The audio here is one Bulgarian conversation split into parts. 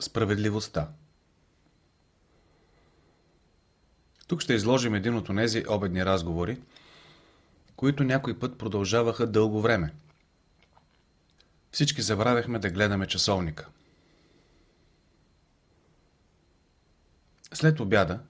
Справедливостта Тук ще изложим един от онези обедни разговори, които някой път продължаваха дълго време. Всички забравяхме да гледаме часовника. След обяда,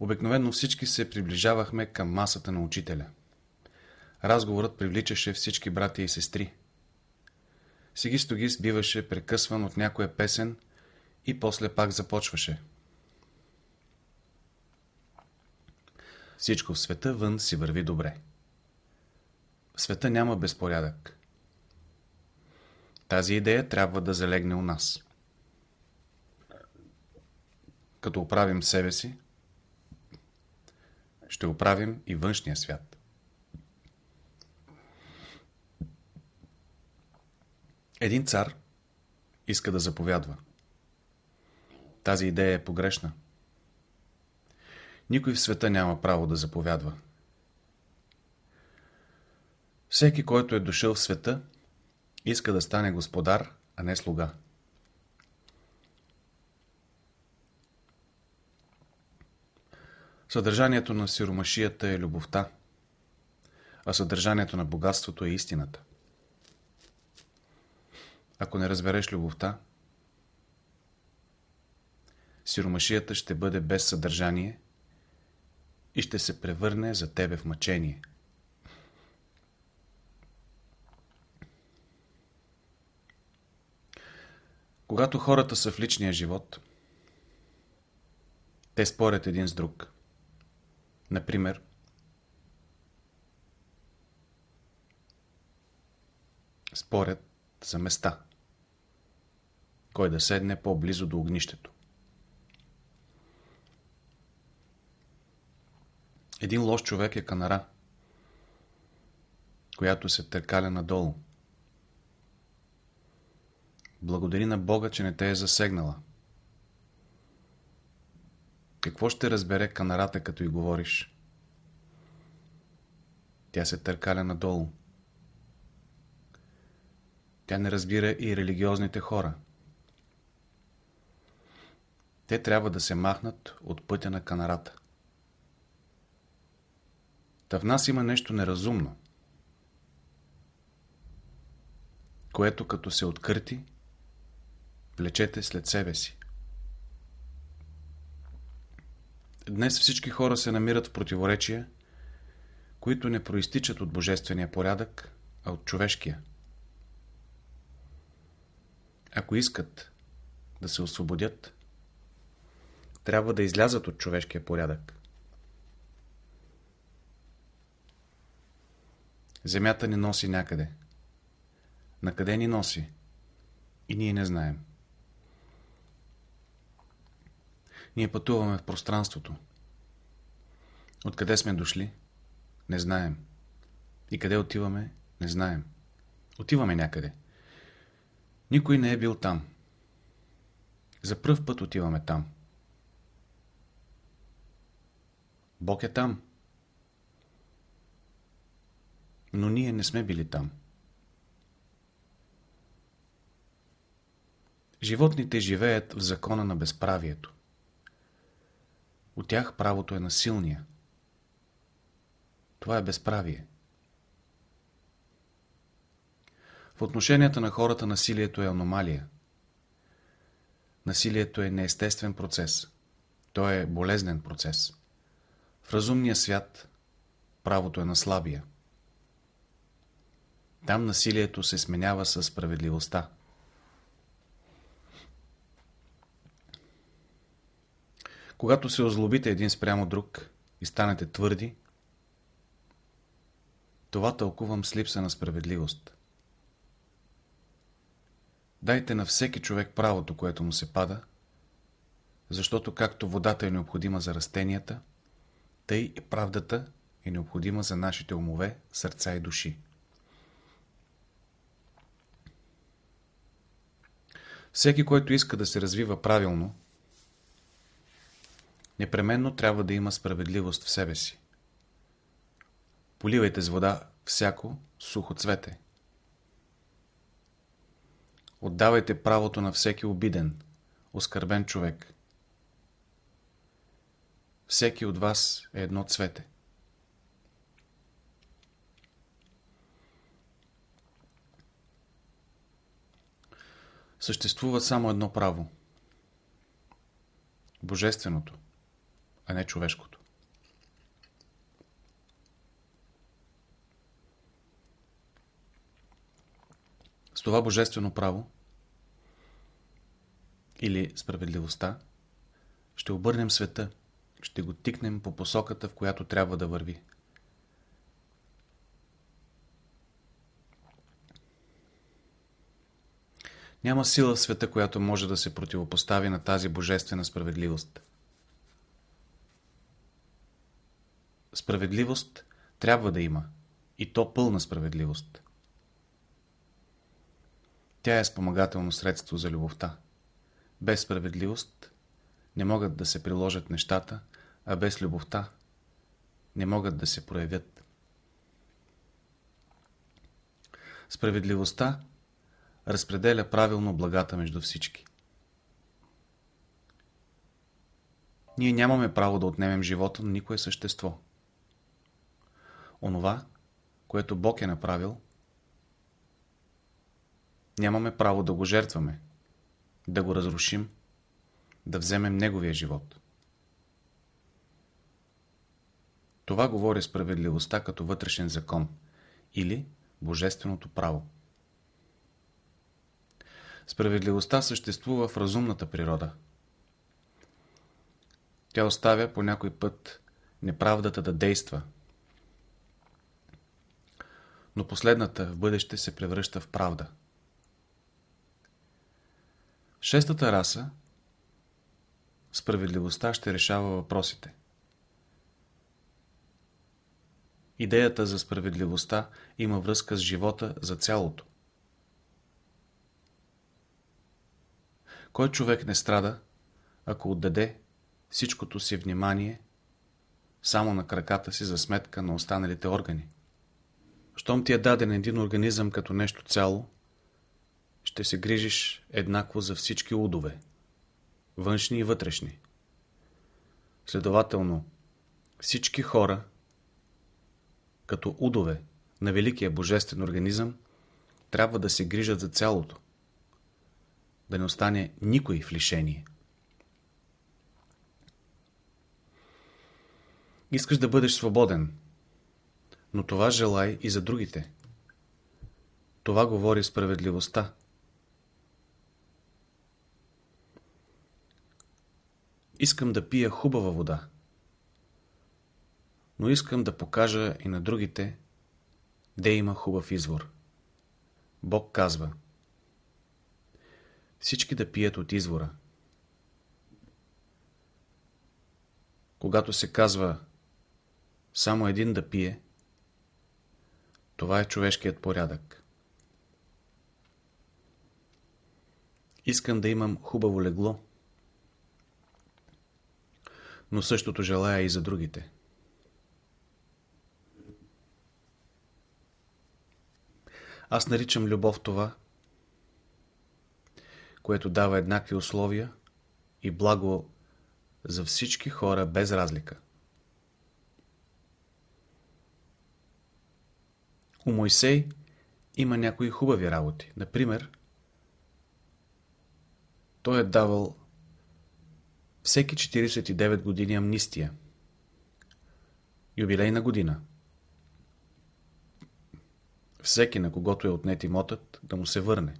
обикновено всички се приближавахме към масата на учителя. Разговорът привличаше всички братя и сестри. Сигистогис биваше прекъсван от някоя песен и после пак започваше. Всичко в света вън си върви добре. В света няма безпорядък. Тази идея трябва да залегне у нас. Като оправим себе си, ще оправим и външния свят. Един цар иска да заповядва. Тази идея е погрешна. Никой в света няма право да заповядва. Всеки, който е дошъл в света, иска да стане господар, а не слуга. Съдържанието на сиромашията е любовта, а съдържанието на богатството е истината. Ако не разбереш любовта, сиромашията ще бъде без съдържание и ще се превърне за тебе в мъчение. Когато хората са в личния живот, те спорят един с друг. Например, спорят за места. Кой да седне по-близо до огнището. Един лош човек е канара, която се търкаля надолу. Благодари на Бога, че не те е засегнала. Какво ще разбере канарата, като й говориш? Тя се търкаля надолу. Тя не разбира и религиозните хора. Те трябва да се махнат от пътя на канарата. Та в нас има нещо неразумно, което като се откърти, влечете след себе си. Днес всички хора се намират в противоречия, които не проистичат от божествения порядък, а от човешкия. Ако искат да се освободят, трябва да излязат от човешкия порядък. Земята ни носи някъде. Накъде ни носи? И ние не знаем. Ние пътуваме в пространството. Откъде сме дошли? Не знаем. И къде отиваме? Не знаем. Отиваме някъде. Никой не е бил там. За пръв път отиваме там. Бог е там. Но ние не сме били там. Животните живеят в закона на безправието. От тях правото е на силния. Това е безправие. В отношенията на хората насилието е аномалия. Насилието е неестествен процес. Той е болезнен процес. В разумния свят правото е на слабия. Там насилието се сменява с справедливостта. Когато се озлобите един спрямо друг и станете твърди, това тълкувам с липса на справедливост. Дайте на всеки човек правото, което му се пада, защото както водата е необходима за растенията, тъй и правдата е необходима за нашите умове, сърца и души. Всеки, който иска да се развива правилно, непременно трябва да има справедливост в себе си. Поливайте с вода всяко сухо цвете. Отдавайте правото на всеки обиден. оскърбен човек. Всеки от вас е едно цвете. Съществува само едно право. Божественото, а не човешкото. С това божествено право или справедливостта ще обърнем света, ще го тикнем по посоката, в която трябва да върви. Няма сила в света, която може да се противопостави на тази божествена справедливост. Справедливост трябва да има, и то пълна справедливост. Тя е спомагателно средство за любовта. Без справедливост не могат да се приложат нещата, а без любовта не могат да се проявят. Справедливостта разпределя правилно благата между всички. Ние нямаме право да отнемем живота на никое същество. Онова, което Бог е направил, нямаме право да го жертваме, да го разрушим, да вземем Неговия живот. Това говори справедливостта като вътрешен закон или Божественото право. Справедливостта съществува в разумната природа. Тя оставя по някой път неправдата да действа. Но последната в бъдеще се превръща в правда. Шестата раса справедливостта ще решава въпросите. Идеята за справедливостта има връзка с живота за цялото. Кой човек не страда, ако отдаде всичкото си внимание само на краката си за сметка на останалите органи? Щом ти е даден един организъм като нещо цяло, ще се грижиш еднакво за всички удове, външни и вътрешни. Следователно, всички хора, като удове на великия божествен организъм, трябва да се грижат за цялото, да не остане никой в лишение. Искаш да бъдеш свободен, но това желай и за другите. Това говори справедливостта. Искам да пия хубава вода, но искам да покажа и на другите, де има хубав извор. Бог казва – всички да пият от извора. Когато се казва само един да пие, това е човешкият порядък. Искам да имам хубаво легло, но същото желая и за другите. Аз наричам любов това, което дава еднакви условия и благо за всички хора без разлика. У Мойсей има някои хубави работи. Например, той е давал всеки 49 години амнистия. Юбилейна година. Всеки, на когото е отнет имотът, да му се върне.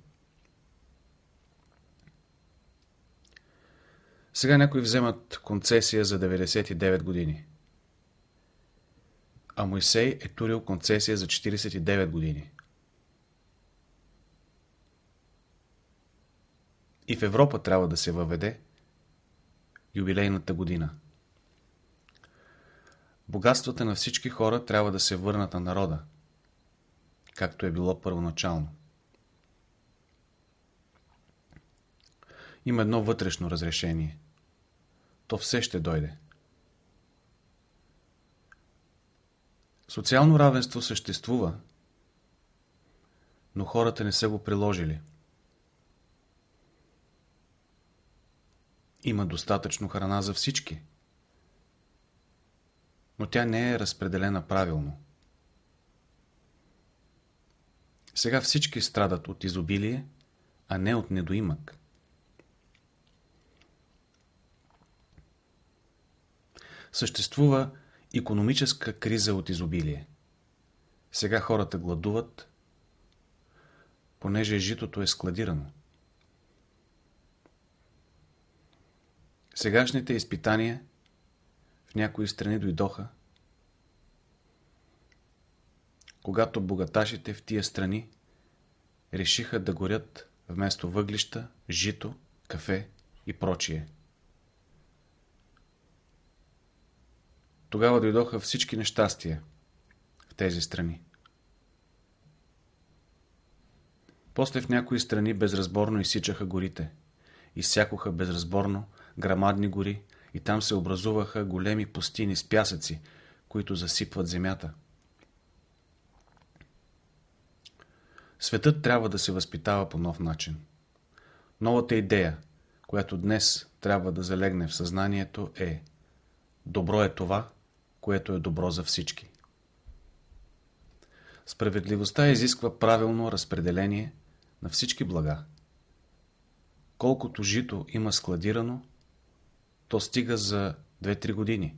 Сега някои вземат концесия за 99 години. А Моисей е турил концесия за 49 години. И в Европа трябва да се въведе юбилейната година. Богатствата на всички хора трябва да се върнат на народа, както е било първоначално. Има едно вътрешно разрешение – то все ще дойде. Социално равенство съществува, но хората не са го приложили. Има достатъчно храна за всички. Но тя не е разпределена правилно. Сега всички страдат от изобилие, а не от недоимък. Съществува економическа криза от изобилие. Сега хората гладуват, понеже житото е складирано. Сегашните изпитания в някои страни дойдоха, когато богаташите в тия страни решиха да горят вместо въглища, жито, кафе и прочие. Тогава дойдоха всички нещастия в тези страни. После в някои страни безразборно изсичаха горите. Изсякоха безразборно грамадни гори и там се образуваха големи пустини с пясъци, които засипват земята. Светът трябва да се възпитава по нов начин. Новата идея, която днес трябва да залегне в съзнанието е Добро е това, което е добро за всички. Справедливостта изисква правилно разпределение на всички блага. Колкото жито има складирано, то стига за 2-3 години.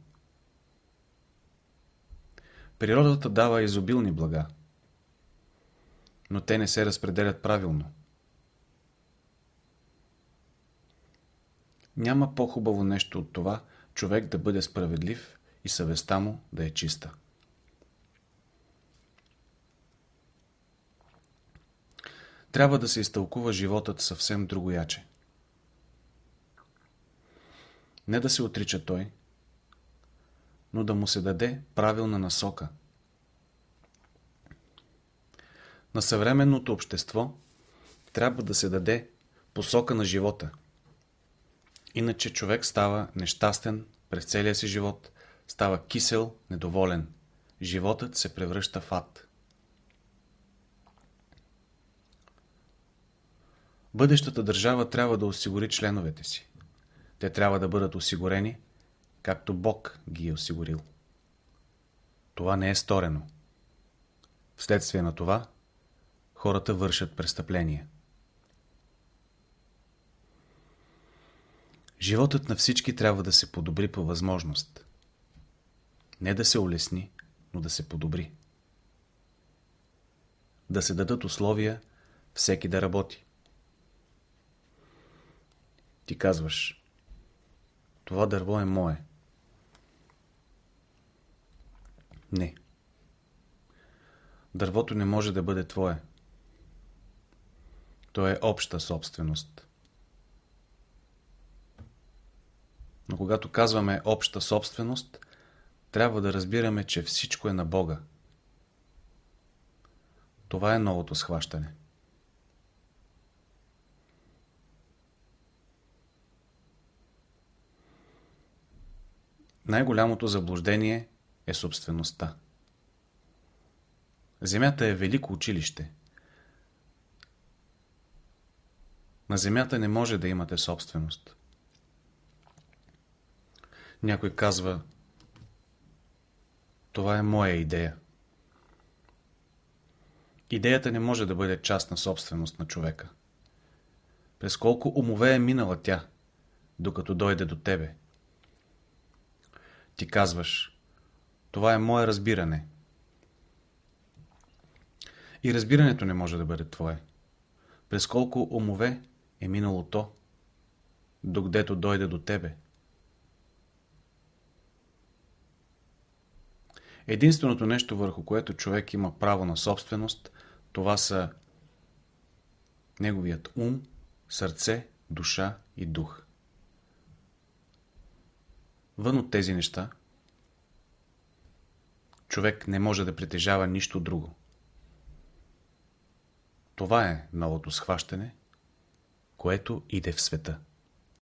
Природата дава изобилни блага, но те не се разпределят правилно. Няма по-хубаво нещо от това човек да бъде справедлив и съвестта му да е чиста. Трябва да се изтълкува животът съвсем другояче. Не да се отрича той, но да му се даде правилна насока. На съвременното общество трябва да се даде посока на живота. Иначе човек става нещастен през целия си живот, става кисел, недоволен. Животът се превръща в ад. Бъдещата държава трябва да осигури членовете си. Те трябва да бъдат осигурени, както Бог ги е осигурил. Това не е сторено. Вследствие на това, хората вършат престъпления. Животът на всички трябва да се подобри по възможност. Не да се улесни, но да се подобри. Да се дадат условия всеки да работи. Ти казваш, това дърво е мое. Не. Дървото не може да бъде твое. То е обща собственост. Но когато казваме обща собственост, трябва да разбираме, че всичко е на Бога. Това е новото схващане. Най-голямото заблуждение е собствеността. Земята е велико училище. На земята не може да имате собственост. Някой казва, това е моя идея. Идеята не може да бъде частна собственост на човека. През колко умове е минала тя, докато дойде до тебе – ти казваш, това е мое разбиране. И разбирането не може да бъде твое. През колко умове е минало то, докъдето дойде до тебе. Единственото нещо, върху което човек има право на собственост, това са неговият ум, сърце, душа и дух. Вън от тези неща, човек не може да притежава нищо друго. Това е новото схващане, което иде в света.